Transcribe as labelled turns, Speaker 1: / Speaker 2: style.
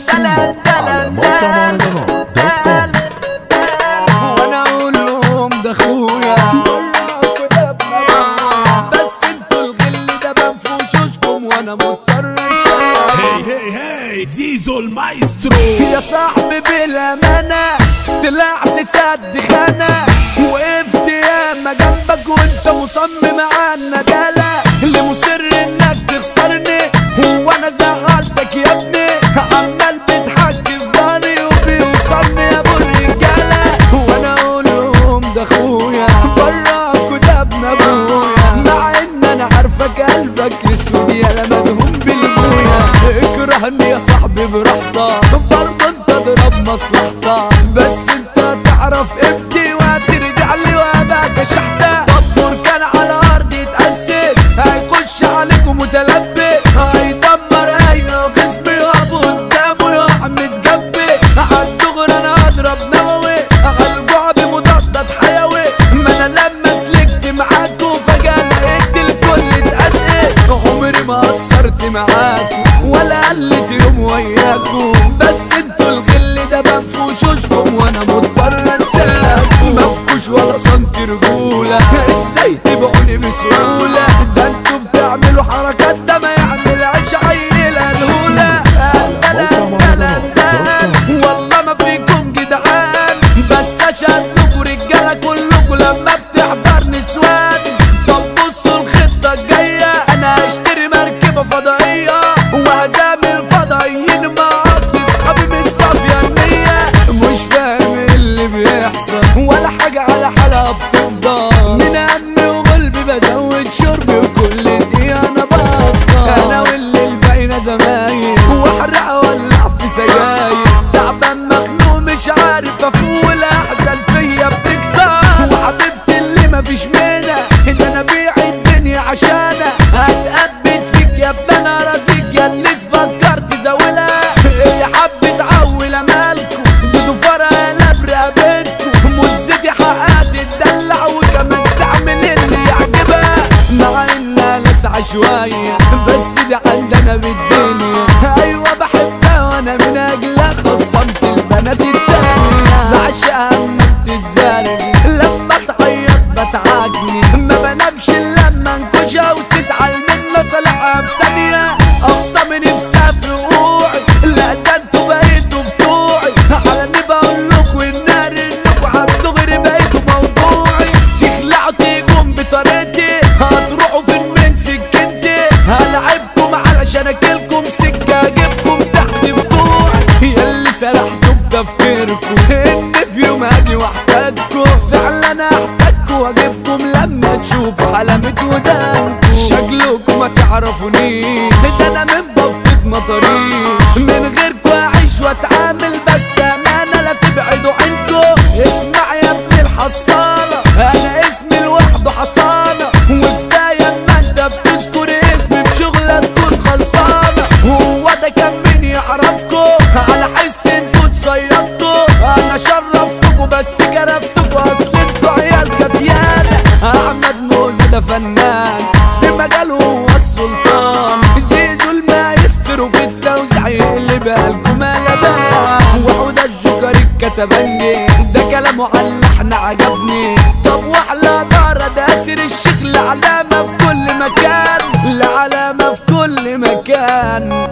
Speaker 1: الصوبة على موقع
Speaker 2: وأنا أقول لهم ده اخويا. بس أنتوا الغل ده بان في وشوشكم وأنا مضطر
Speaker 3: هي هي هي زيزو المايسترو.
Speaker 2: يا صاحبي بالامانة طلعت سد خانه وقفت ياما جنبك وانت مصمم على النداله اللي مصر انك تخسرني هو أنا زعلان and be a وياكم. بس أنتوا الغل ده منفوش وشكم وأنا مضطر انساكم. منفوش ولا سنتي رجوله إزاي تبعوني بسهولة؟ ده أنتوا بتعملوا حركات ده ما سرح بتفكيركم ان في يوم هاجي واحتاجكم فعلا أنا هحتاجكم وأجيبكم لما تشوف علامة ودانكم شكلكم ما تعرفونيش. ده أنا من بطة مطاريش مجاله هو السلطان. زيزو المايسترو في التوزيع اللي لكم يا بقى وحوده الجوكر الكتبني ده كلامه على اللحن عجبني. طب وعلى دارة ده سير الشيخ علامة في كل مكان. العلامة في كل مكان.